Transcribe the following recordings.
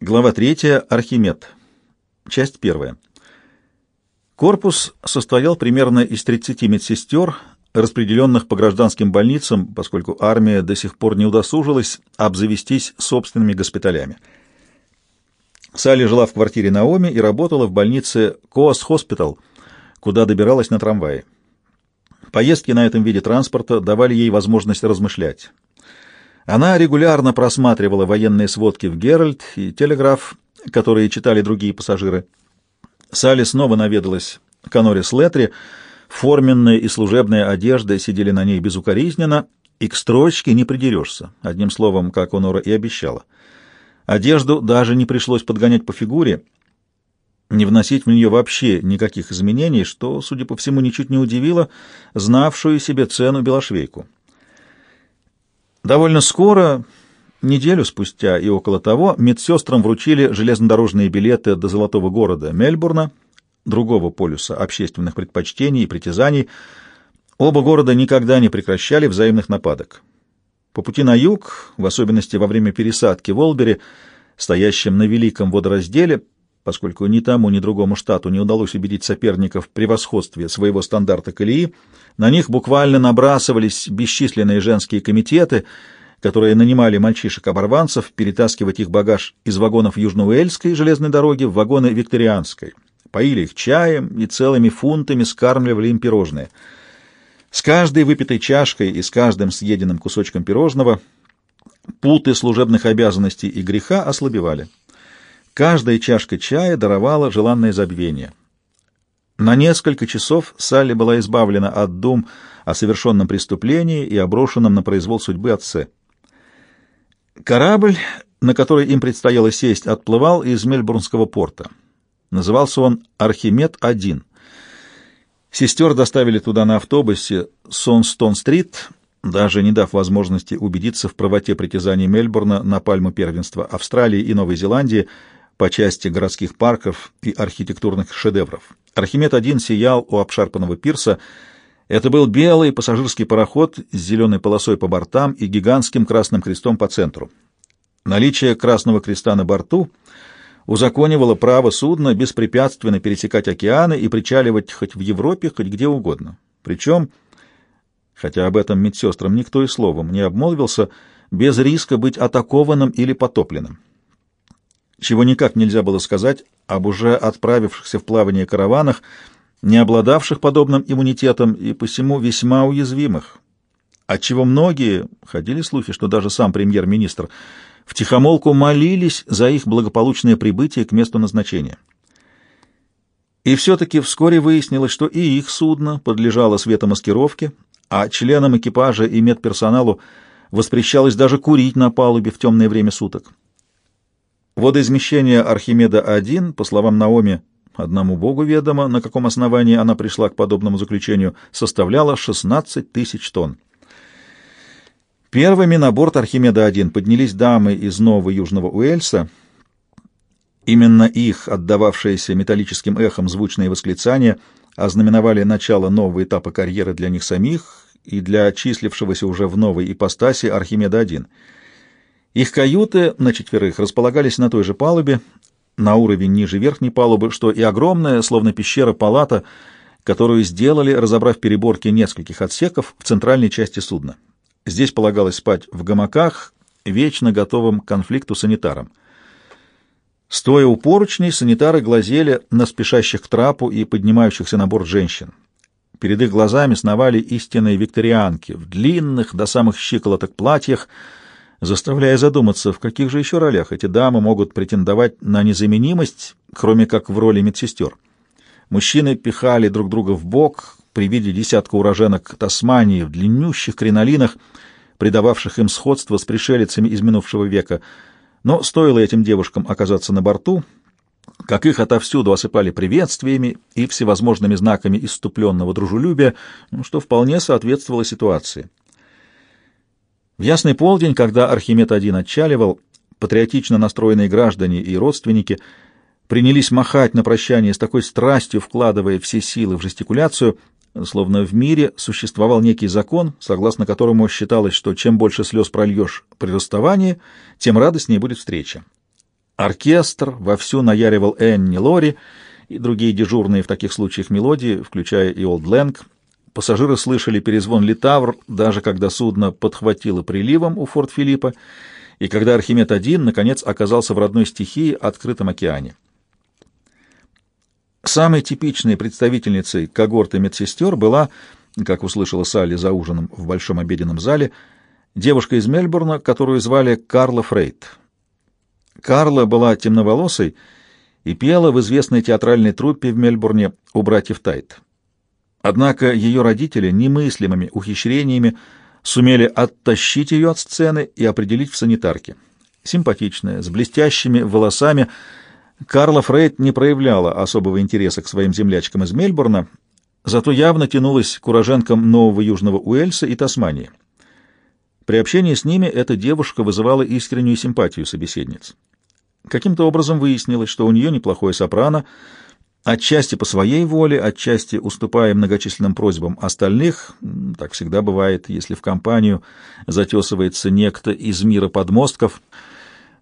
Глава 3. Архимед. Часть 1. Корпус состоял примерно из 30 медсестер, распределенных по гражданским больницам, поскольку армия до сих пор не удосужилась обзавестись собственными госпиталями. Салли жила в квартире Наоми и работала в больнице Коаст Хоспитал, куда добиралась на трамвае. Поездки на этом виде транспорта давали ей возможность размышлять. Она регулярно просматривала военные сводки в «Геральт» и «Телеграф», которые читали другие пассажиры. Салли снова наведалась к Анорис Летри. Форменная и служебная одежда сидели на ней безукоризненно, и к строчке не придерешься, одним словом, как Онора и обещала. Одежду даже не пришлось подгонять по фигуре, не вносить в нее вообще никаких изменений, что, судя по всему, ничуть не удивило знавшую себе цену белошвейку. Довольно скоро, неделю спустя и около того, медсестрам вручили железнодорожные билеты до Золотого города Мельбурна, другого полюса общественных предпочтений и притязаний. Оба города никогда не прекращали взаимных нападок. По пути на юг, в особенности во время пересадки в Олбери, стоящем на великом водоразделе, поскольку ни тому, ни другому штату не удалось убедить соперников в превосходстве своего стандарта колеи, на них буквально набрасывались бесчисленные женские комитеты, которые нанимали мальчишек-оборванцев перетаскивать их багаж из вагонов Южноуэльской железной дороги в вагоны Викторианской, поили их чаем и целыми фунтами скармливали им пирожные. С каждой выпитой чашкой и с каждым съеденным кусочком пирожного путы служебных обязанностей и греха ослабевали. Каждая чашка чая даровала желанное забвение. На несколько часов Салли была избавлена от дум о совершенном преступлении и оброшенном на произвол судьбы отце. Корабль, на который им предстояло сесть, отплывал из Мельбурнского порта. Назывался он «Архимед-1». Сестер доставили туда на автобусе Сонстон-стрит, даже не дав возможности убедиться в правоте притязаний Мельбурна на пальму первенства Австралии и Новой Зеландии — по части городских парков и архитектурных шедевров. Архимед-1 сиял у обшарпанного пирса. Это был белый пассажирский пароход с зеленой полосой по бортам и гигантским красным крестом по центру. Наличие красного креста на борту узаконивало право судна беспрепятственно пересекать океаны и причаливать хоть в Европе, хоть где угодно. Причем, хотя об этом медсестрам никто и словом не обмолвился, без риска быть атакованным или потопленным чего никак нельзя было сказать об уже отправившихся в плавание караванах, не обладавших подобным иммунитетом и посему весьма уязвимых, отчего многие, ходили слухи, что даже сам премьер-министр, втихомолку молились за их благополучное прибытие к месту назначения. И все-таки вскоре выяснилось, что и их судно подлежало светомаскировке, а членам экипажа и медперсоналу воспрещалось даже курить на палубе в темное время суток. Водоизмещение Архимеда-1, по словам Наоми, одному богу ведомо, на каком основании она пришла к подобному заключению, составляло 16 тысяч тонн. Первыми на борт Архимеда-1 поднялись дамы из Нового Южного Уэльса. Именно их, отдававшиеся металлическим эхом звучные восклицания, ознаменовали начало нового этапа карьеры для них самих и для числившегося уже в новой ипостаси Архимеда-1 — их каюты на четверых располагались на той же палубе, на уровень ниже верхней палубы, что и огромная, словно пещера, палата, которую сделали, разобрав переборки нескольких отсеков в центральной части судна. Здесь полагалось спать в гамаках, вечно готовым к конфликту санитарам. Стоя у поручней, санитары глазели на спешащих к трапу и поднимающихся на борт женщин. Перед их глазами сновали истинные викторианки в длинных до самых щиколоток платьях, заставляя задуматься, в каких же еще ролях эти дамы могут претендовать на незаменимость, кроме как в роли медсестер. Мужчины пихали друг друга в бок при виде десятка уроженок Тасмании в длиннющих кринолинах, придававших им сходство с пришелицами из минувшего века. Но стоило этим девушкам оказаться на борту, как их отовсюду осыпали приветствиями и всевозможными знаками иступленного дружелюбия, что вполне соответствовало ситуации. В ясный полдень, когда Архимед-1 отчаливал, патриотично настроенные граждане и родственники принялись махать на прощание с такой страстью, вкладывая все силы в жестикуляцию, словно в мире существовал некий закон, согласно которому считалось, что чем больше слез прольешь при расставании, тем радостнее будет встреча. Оркестр вовсю наяривал Энни Лори и другие дежурные в таких случаях мелодии, включая и Олд Лэнг. Пассажиры слышали перезвон литавр, даже когда судно подхватило приливом у Форт Филиппа, и когда Архимед-1 наконец оказался в родной стихии открытом океане. Самой типичной представительницей когорты медсестер была, как услышала Салли за ужином в большом обеденном зале, девушка из Мельбурна, которую звали Карла Фрейд. Карла была темноволосой и пела в известной театральной труппе в Мельбурне у братьев Тайт. Однако ее родители немыслимыми ухищрениями сумели оттащить ее от сцены и определить в санитарке. Симпатичная, с блестящими волосами, Карла Фрейд не проявляла особого интереса к своим землячкам из Мельбурна, зато явно тянулась к уроженкам Нового Южного Уэльса и Тасмании. При общении с ними эта девушка вызывала искреннюю симпатию собеседниц. Каким-то образом выяснилось, что у нее неплохое сопрано, отчасти по своей воле, отчасти уступая многочисленным просьбам остальных, так всегда бывает, если в компанию затесывается некто из мира подмостков.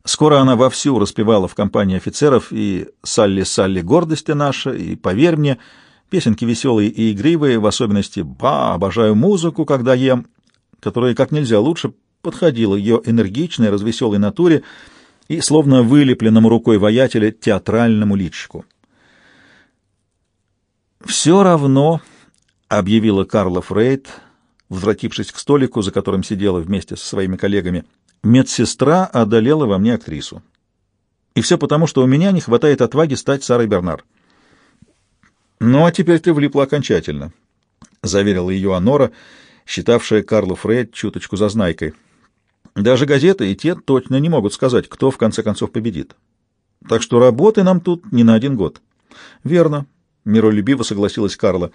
Скоро она вовсю распевала в компании офицеров и «Салли, Салли, гордости наша», и «Поверь мне», песенки веселые и игривые, в особенности «Ба, обожаю музыку, когда ем», которая как нельзя лучше подходила ее энергичной, развеселой натуре и словно вылепленному рукой воятеля театральному личику. «Все равно», — объявила Карла Фрейд, возвратившись к столику, за которым сидела вместе со своими коллегами, медсестра одолела во мне актрису. И все потому, что у меня не хватает отваги стать Сарой Бернар. «Ну, а теперь ты влипла окончательно», — заверила ее Анора, — считавшая Карлу Фрейд чуточку зазнайкой. Даже газеты и те точно не могут сказать, кто в конце концов победит. Так что работы нам тут не на один год. Верно, миролюбиво согласилась Карла.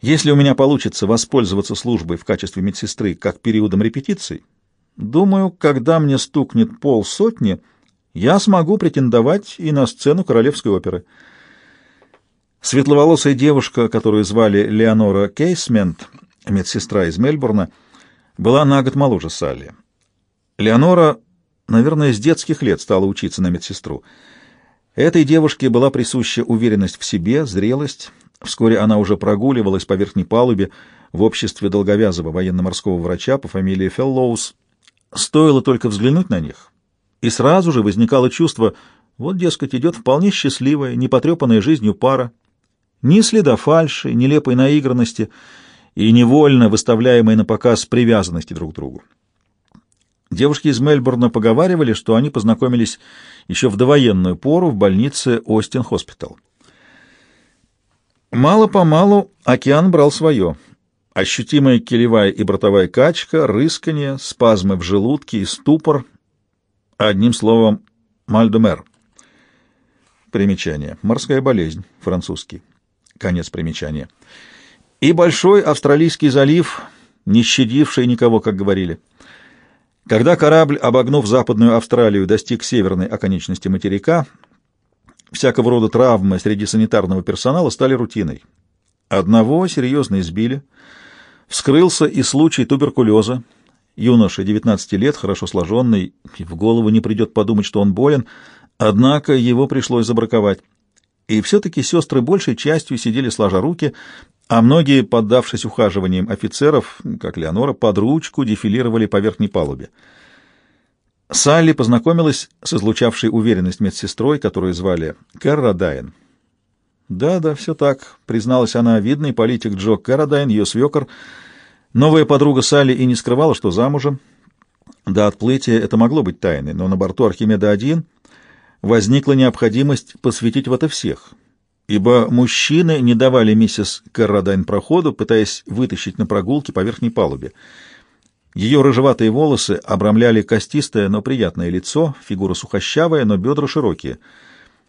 Если у меня получится воспользоваться службой в качестве медсестры как периодом репетиций, думаю, когда мне стукнет полсотни, я смогу претендовать и на сцену королевской оперы. Светловолосая девушка, которую звали Леонора Кейсмент, медсестра из Мельбурна, была на год моложе Салли. Леонора, наверное, с детских лет стала учиться на медсестру. Этой девушке была присуща уверенность в себе, зрелость. Вскоре она уже прогуливалась по верхней палубе в обществе долговязого военно-морского врача по фамилии Феллоус. Стоило только взглянуть на них, и сразу же возникало чувство, вот, дескать, идет вполне счастливая, непотрепанная жизнью пара. Ни следа фальши, нелепой наигранности — и невольно выставляемой на показ привязанности друг к другу. Девушки из Мельбурна поговаривали, что они познакомились еще в довоенную пору в больнице Остин-Хоспитал. Мало-помалу океан брал свое. Ощутимая килевая и бортовая качка, рысканье, спазмы в желудке и ступор. Одним словом, мальдумер. Примечание. Морская болезнь. Французский. Конец примечания и большой австралийский залив, не щадивший никого, как говорили. Когда корабль, обогнув Западную Австралию, достиг северной оконечности материка, всякого рода травмы среди санитарного персонала стали рутиной. Одного серьезно избили. Вскрылся и случай туберкулеза. Юноша, 19 лет, хорошо сложенный, в голову не придет подумать, что он болен, однако его пришлось забраковать. И все-таки сестры большей частью сидели сложа руки, а многие, поддавшись ухаживаниям офицеров, как Леонора, под ручку дефилировали по верхней палубе. Салли познакомилась с излучавшей уверенность медсестрой, которую звали Кэрродайн. «Да-да, все так», — призналась она, — видный политик Джо Кэрродайн, ее свекор. Новая подруга Салли и не скрывала, что замужем. До отплытия это могло быть тайной, но на борту Архимеда-1 возникла необходимость посвятить в это всех — ибо мужчины не давали миссис Кэрродайн проходу, пытаясь вытащить на прогулке по верхней палубе. Ее рыжеватые волосы обрамляли костистое, но приятное лицо, фигура сухощавая, но бедра широкие.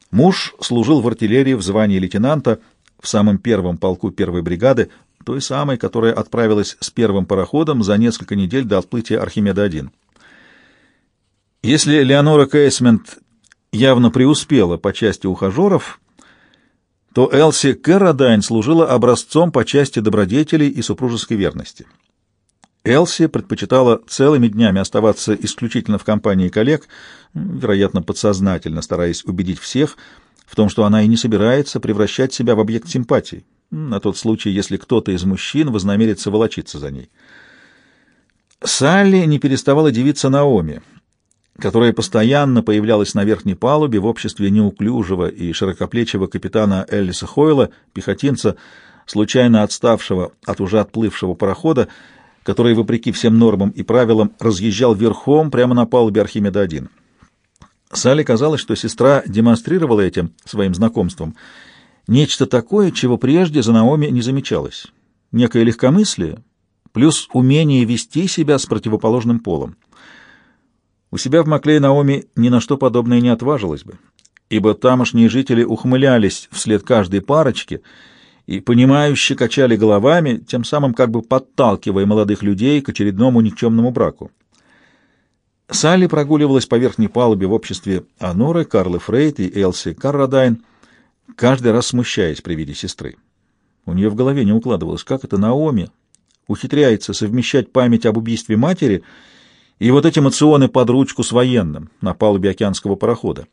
Муж служил в артиллерии в звании лейтенанта в самом первом полку первой бригады, той самой, которая отправилась с первым пароходом за несколько недель до отплытия Архимеда-1. Если Леонора Кейсмент явно преуспела по части ухажеров, то Элси Кэрродайн служила образцом по части добродетелей и супружеской верности. Элси предпочитала целыми днями оставаться исключительно в компании коллег, вероятно, подсознательно стараясь убедить всех в том, что она и не собирается превращать себя в объект симпатии, на тот случай, если кто-то из мужчин вознамерится волочиться за ней. Салли не переставала дивиться Наоми, которая постоянно появлялась на верхней палубе в обществе неуклюжего и широкоплечего капитана Эллиса Хойла, пехотинца, случайно отставшего от уже отплывшего парохода, который, вопреки всем нормам и правилам, разъезжал верхом прямо на палубе Архимеда-1. Салли казалось, что сестра демонстрировала этим своим знакомством нечто такое, чего прежде за Наоми не замечалось. Некое легкомыслие плюс умение вести себя с противоположным полом. У себя в Маклей Наоми ни на что подобное не отважилась бы, ибо тамошние жители ухмылялись вслед каждой парочке и понимающе качали головами, тем самым как бы подталкивая молодых людей к очередному никчемному браку. Салли прогуливалась по верхней палубе в обществе Аноры, Карлы Фрейт и Элси Каррадайн, каждый раз смущаясь при виде сестры. У нее в голове не укладывалось, как это Наоми ухитряется совмещать память об убийстве матери и вот эти мационы под ручку с военным на палубе океанского парохода.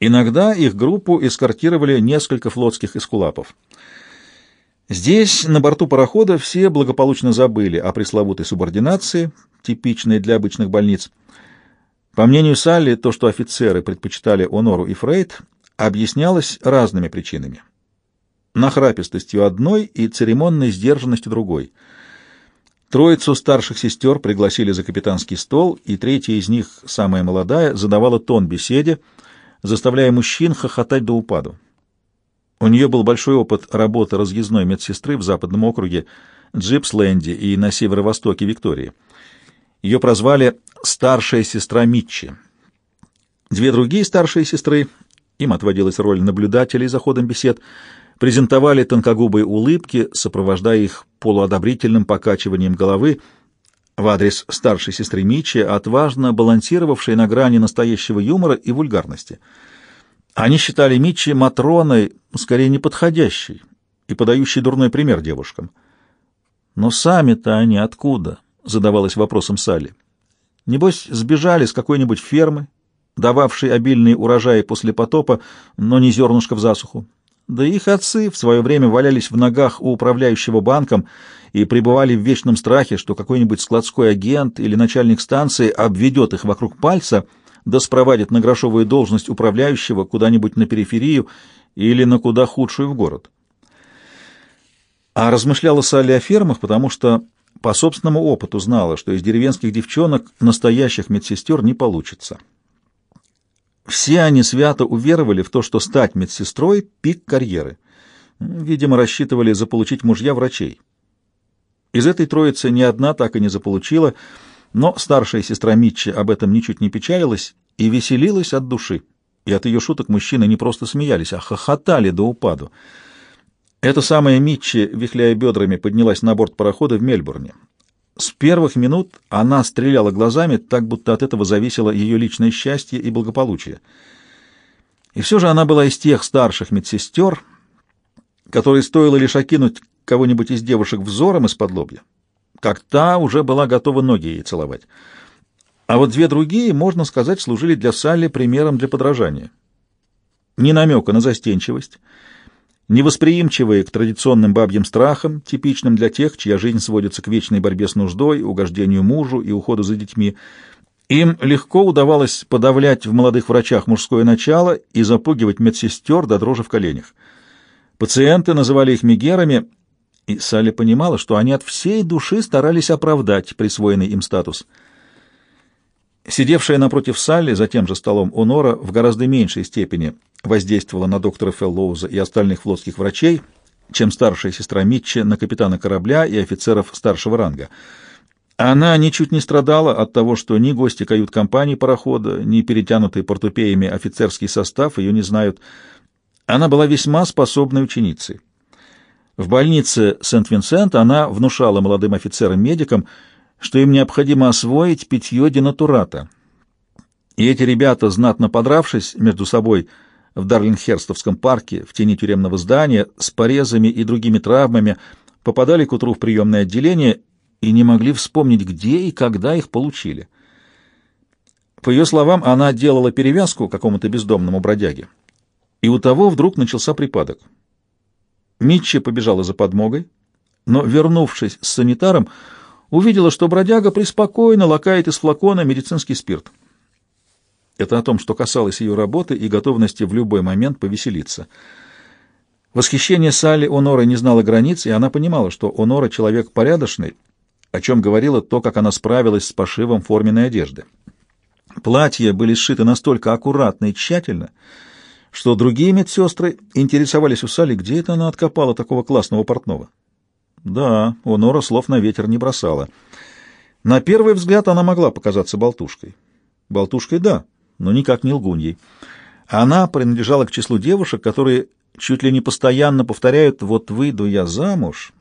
Иногда их группу эскортировали несколько флотских эскулапов. Здесь, на борту парохода, все благополучно забыли о пресловутой субординации, типичной для обычных больниц. По мнению Салли, то, что офицеры предпочитали Онору и Фрейд, объяснялось разными причинами. Нахрапистостью одной и церемонной сдержанностью другой. Троицу старших сестер пригласили за капитанский стол, и третья из них, самая молодая, задавала тон беседе, заставляя мужчин хохотать до упаду. У нее был большой опыт работы разъездной медсестры в западном округе Джипсленде и на северо-востоке Виктории. Ее прозвали «старшая сестра Митчи». Две другие старшие сестры, им отводилась роль наблюдателей за ходом бесед, презентовали тонкогубые улыбки, сопровождая их полуодобрительным покачиванием головы, в адрес старшей сестры Мичи, отважно балансировавшей на грани настоящего юмора и вульгарности. Они считали Мичи Матроной, скорее неподходящей и подающей дурной пример девушкам. «Но сами-то они откуда?» — задавалась вопросом Салли. «Небось, сбежали с какой-нибудь фермы, дававшей обильные урожаи после потопа, но не зернышко в засуху. Да их отцы в свое время валялись в ногах у управляющего банком и пребывали в вечном страхе, что какой-нибудь складской агент или начальник станции обведет их вокруг пальца, да спровадит на грошовую должность управляющего куда-нибудь на периферию или на куда худшую в город. А размышляла Салли о фермах, потому что по собственному опыту знала, что из деревенских девчонок настоящих медсестер не получится. Все они свято уверовали в то, что стать медсестрой — пик карьеры. Видимо, рассчитывали заполучить мужья врачей. Из этой троицы ни одна так и не заполучила, но старшая сестра Митчи об этом ничуть не печалилась и веселилась от души. И от ее шуток мужчины не просто смеялись, а хохотали до упаду. Эта самая Митчи, вихляя бедрами, поднялась на борт парохода в Мельбурне. С первых минут она стреляла глазами, так будто от этого зависело ее личное счастье и благополучие. И все же она была из тех старших медсестер, которые стоило лишь окинуть кого-нибудь из девушек взором из-под лобья, как та уже была готова ноги ей целовать. А вот две другие, можно сказать, служили для Салли примером для подражания. Ни намека на застенчивость — невосприимчивые к традиционным бабьим страхам, типичным для тех, чья жизнь сводится к вечной борьбе с нуждой, угождению мужу и уходу за детьми. Им легко удавалось подавлять в молодых врачах мужское начало и запугивать медсестер до дрожи в коленях. Пациенты называли их мегерами, и Салли понимала, что они от всей души старались оправдать присвоенный им статус. Сидевшая напротив Салли за тем же столом Онора в гораздо меньшей степени – воздействовала на доктора Феллоуза и остальных флотских врачей, чем старшая сестра Митчи на капитана корабля и офицеров старшего ранга. Она ничуть не страдала от того, что ни гости кают-компании парохода, ни перетянутый портупеями офицерский состав ее не знают. Она была весьма способной ученицей. В больнице Сент-Винсент она внушала молодым офицерам-медикам, что им необходимо освоить питье денатурата. И эти ребята, знатно подравшись между собой, в Дарлингхерстовском парке в тени тюремного здания с порезами и другими травмами попадали к утру в приемное отделение и не могли вспомнить, где и когда их получили. По ее словам, она делала перевязку какому-то бездомному бродяге, и у того вдруг начался припадок. Митчи побежала за подмогой, но, вернувшись с санитаром, увидела, что бродяга преспокойно лакает из флакона медицинский спирт. Это о том, что касалось ее работы и готовности в любой момент повеселиться. Восхищение Салли Онора не знало границ, и она понимала, что Онора — человек порядочный, о чем говорила то, как она справилась с пошивом форменной одежды. Платья были сшиты настолько аккуратно и тщательно, что другие медсестры интересовались у Салли, где это она откопала такого классного портного. Да, Онора слов на ветер не бросала. На первый взгляд она могла показаться болтушкой. Болтушкой — да, но никак не лгуньей. Она принадлежала к числу девушек, которые чуть ли не постоянно повторяют «вот выйду я замуж».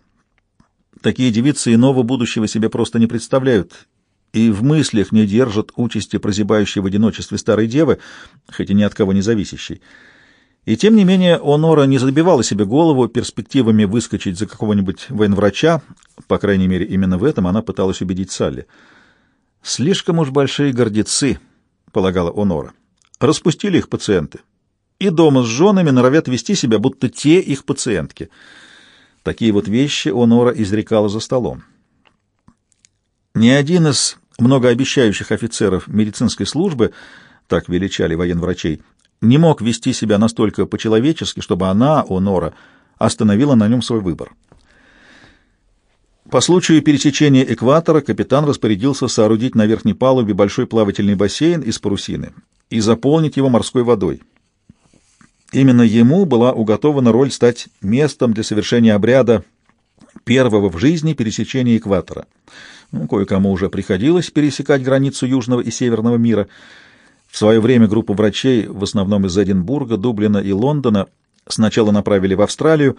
Такие девицы иного будущего себе просто не представляют и в мыслях не держат участи прозябающей в одиночестве старой девы, хоть и ни от кого не зависящей. И тем не менее Онора не забивала себе голову перспективами выскочить за какого-нибудь военврача, по крайней мере, именно в этом она пыталась убедить Салли. «Слишком уж большие гордецы», — полагала Онора. «Распустили их пациенты. И дома с женами норовят вести себя, будто те их пациентки». Такие вот вещи Онора изрекала за столом. Ни один из многообещающих офицеров медицинской службы, так величали военврачей, не мог вести себя настолько по-человечески, чтобы она, Онора, остановила на нем свой выбор. По случаю пересечения экватора капитан распорядился соорудить на верхней палубе большой плавательный бассейн из парусины и заполнить его морской водой. Именно ему была уготована роль стать местом для совершения обряда первого в жизни пересечения экватора. Ну, кое-кому уже приходилось пересекать границу южного и северного мира — в свое время группу врачей, в основном из Эдинбурга, Дублина и Лондона, сначала направили в Австралию,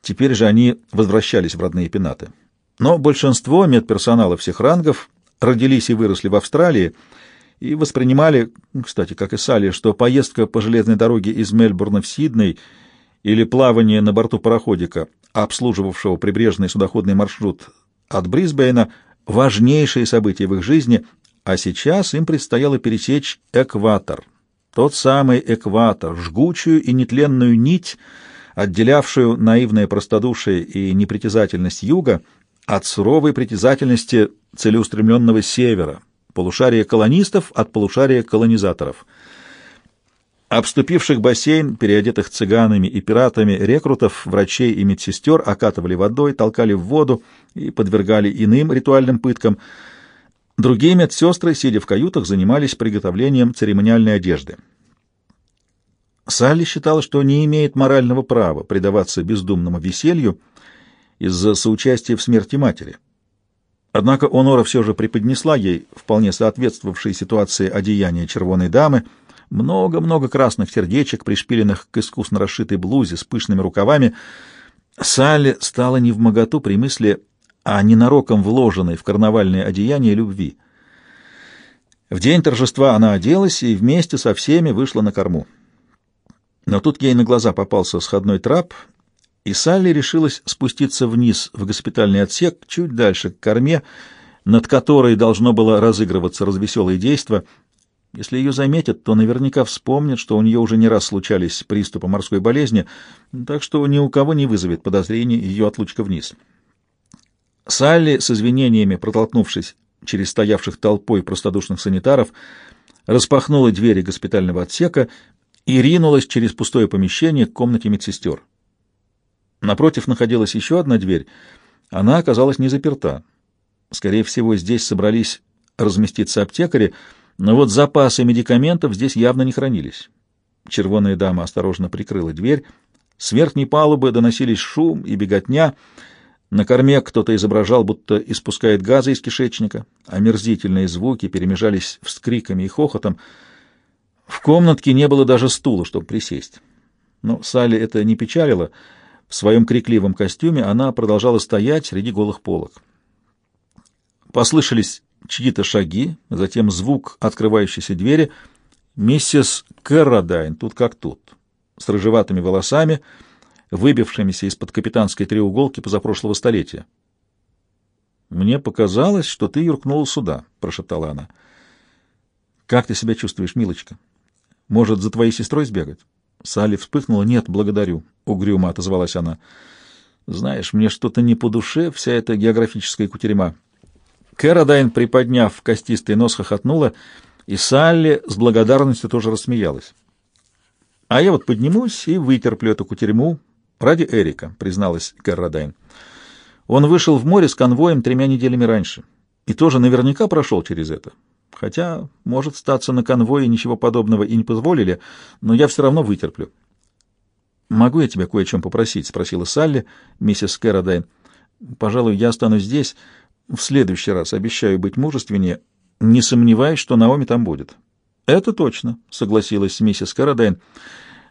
теперь же они возвращались в родные пенаты. Но большинство медперсонала всех рангов родились и выросли в Австралии и воспринимали, кстати, как и Салли, что поездка по железной дороге из Мельбурна в Сидней или плавание на борту пароходика, обслуживавшего прибрежный судоходный маршрут от Брисбейна, важнейшие события в их жизни, а сейчас им предстояло пересечь экватор. Тот самый экватор, жгучую и нетленную нить, отделявшую наивное простодушие и непритязательность юга от суровой притязательности целеустремленного севера, полушария колонистов от полушария колонизаторов. Обступивших бассейн, переодетых цыганами и пиратами, рекрутов, врачей и медсестер окатывали водой, толкали в воду и подвергали иным ритуальным пыткам – Другие медсестры, сидя в каютах, занимались приготовлением церемониальной одежды. Салли считала, что не имеет морального права предаваться бездумному веселью из-за соучастия в смерти матери. Однако Онора все же преподнесла ей вполне соответствовавшей ситуации одеяния червоной дамы, много-много красных сердечек, пришпиленных к искусно расшитой блузе с пышными рукавами. Салли стала невмоготу при мысли а ненароком вложенной в карнавальное одеяние любви. В день торжества она оделась и вместе со всеми вышла на корму. Но тут ей на глаза попался сходной трап, и Салли решилась спуститься вниз в госпитальный отсек, чуть дальше к корме, над которой должно было разыгрываться развеселое действо. Если ее заметят, то наверняка вспомнят, что у нее уже не раз случались приступы морской болезни, так что ни у кого не вызовет подозрений ее отлучка вниз. Салли, с извинениями протолкнувшись через стоявших толпой простодушных санитаров, распахнула двери госпитального отсека и ринулась через пустое помещение к комнате медсестер. Напротив находилась еще одна дверь. Она оказалась не заперта. Скорее всего, здесь собрались разместиться аптекари, но вот запасы медикаментов здесь явно не хранились. Червоная дама осторожно прикрыла дверь. С верхней палубы доносились шум и беготня — на корме кто-то изображал, будто испускает газы из кишечника. Омерзительные звуки перемежались вскриками и хохотом. В комнатке не было даже стула, чтобы присесть. Но Салли это не печалило. В своем крикливом костюме она продолжала стоять среди голых полок. Послышались чьи-то шаги, затем звук открывающейся двери. Миссис Кэрродайн, тут как тут, с рыжеватыми волосами — выбившимися из-под капитанской треуголки позапрошлого столетия. «Мне показалось, что ты юркнула сюда», — прошептала она. «Как ты себя чувствуешь, милочка? Может, за твоей сестрой сбегать?» Салли вспыхнула. «Нет, благодарю», — угрюмо отозвалась она. «Знаешь, мне что-то не по душе вся эта географическая кутерьма». Кэродайн, приподняв костистый нос, хохотнула, и Салли с благодарностью тоже рассмеялась. «А я вот поднимусь и вытерплю эту кутерьму ради Эрика», — призналась Кэродайн. «Он вышел в море с конвоем тремя неделями раньше и тоже наверняка прошел через это. Хотя, может статься, на конвое ничего подобного и не позволили, но я все равно вытерплю». «Могу я тебя кое чем попросить?» — спросила Салли, миссис Кэродайн. «Пожалуй, я останусь здесь. В следующий раз обещаю быть мужественнее. Не сомневаюсь, что Наоми там будет». «Это точно», — согласилась миссис Кэродайн.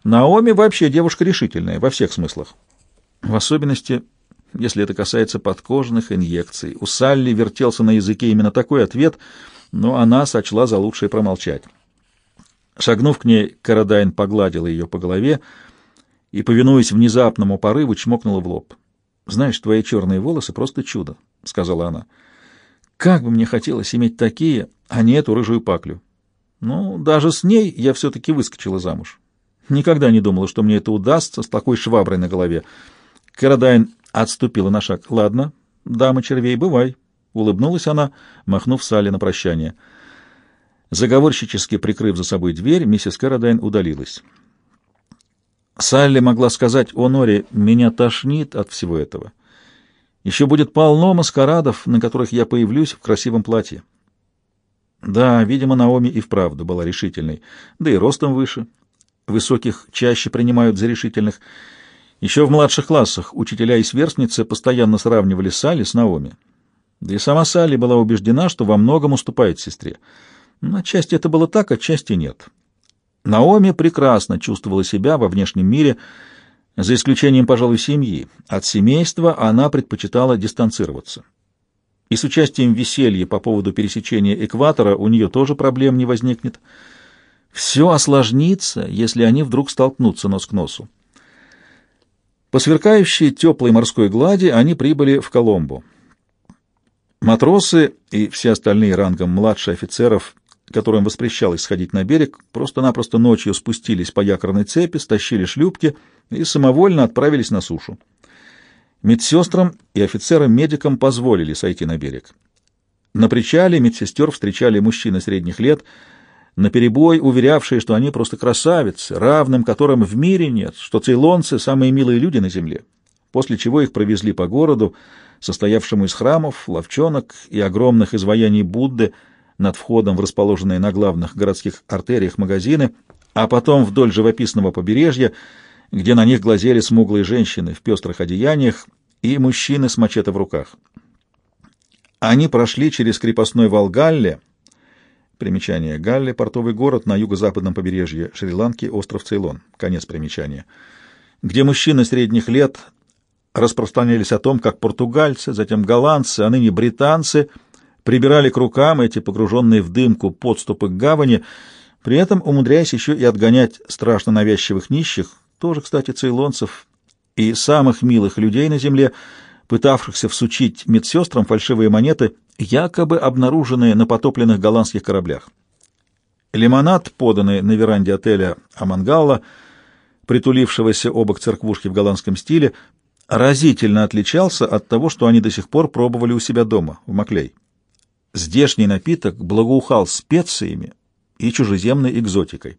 «Наоми вообще девушка решительная, во всех смыслах. В особенности, если это касается подкожных инъекций. У Салли вертелся на языке именно такой ответ, но она сочла за лучшее промолчать». Шагнув к ней, Кэродайн погладила ее по голове, — и, повинуясь внезапному порыву, чмокнула в лоб. «Знаешь, твои черные волосы — просто чудо», — сказала она. «Как бы мне хотелось иметь такие, а не эту рыжую паклю. Ну, даже с ней я все-таки выскочила замуж. Никогда не думала, что мне это удастся с такой шваброй на голове». Карадайн отступила на шаг. «Ладно, дама червей, бывай», — улыбнулась она, махнув Салли на прощание. Заговорщически прикрыв за собой дверь, миссис Карадайн удалилась. Салли могла сказать о Норе, «Меня тошнит от всего этого. Еще будет полно маскарадов, на которых я появлюсь в красивом платье». Да, видимо, Наоми и вправду была решительной, да и ростом выше. Высоких чаще принимают за решительных. Еще в младших классах учителя и сверстницы постоянно сравнивали Салли с Наоми. Да и сама Салли была убеждена, что во многом уступает сестре. Но отчасти это было так, отчасти нет. Наоми прекрасно чувствовала себя во внешнем мире, за исключением, пожалуй, семьи. От семейства она предпочитала дистанцироваться. И с участием веселья по поводу пересечения экватора у нее тоже проблем не возникнет. Все осложнится, если они вдруг столкнутся нос к носу. По сверкающей теплой морской глади они прибыли в Коломбо. Матросы и все остальные рангом младше офицеров которым воспрещалось сходить на берег, просто-напросто ночью спустились по якорной цепи, стащили шлюпки и самовольно отправились на сушу. Медсестрам и офицерам-медикам позволили сойти на берег. На причале медсестер встречали мужчины средних лет, наперебой уверявшие, что они просто красавицы, равным которым в мире нет, что цейлонцы — самые милые люди на земле, после чего их провезли по городу, состоявшему из храмов, ловчонок и огромных изваяний Будды — над входом в расположенные на главных городских артериях магазины, а потом вдоль живописного побережья, где на них глазели смуглые женщины в пестрых одеяниях и мужчины с мачете в руках. Они прошли через крепостной вал Галле, примечание. Галле, портовый город на юго-западном побережье Шри-Ланки, остров Цейлон, конец примечания, где мужчины средних лет распространялись о том, как португальцы, затем голландцы, а ныне британцы — прибирали к рукам эти погруженные в дымку подступы к гавани, при этом умудряясь еще и отгонять страшно навязчивых нищих, тоже, кстати, цейлонцев, и самых милых людей на земле, пытавшихся всучить медсестрам фальшивые монеты, якобы обнаруженные на потопленных голландских кораблях. Лимонад, поданный на веранде отеля Амангалла, притулившегося обок церквушки в голландском стиле, разительно отличался от того, что они до сих пор пробовали у себя дома, в Маклей. Здешний напиток благоухал специями и чужеземной экзотикой.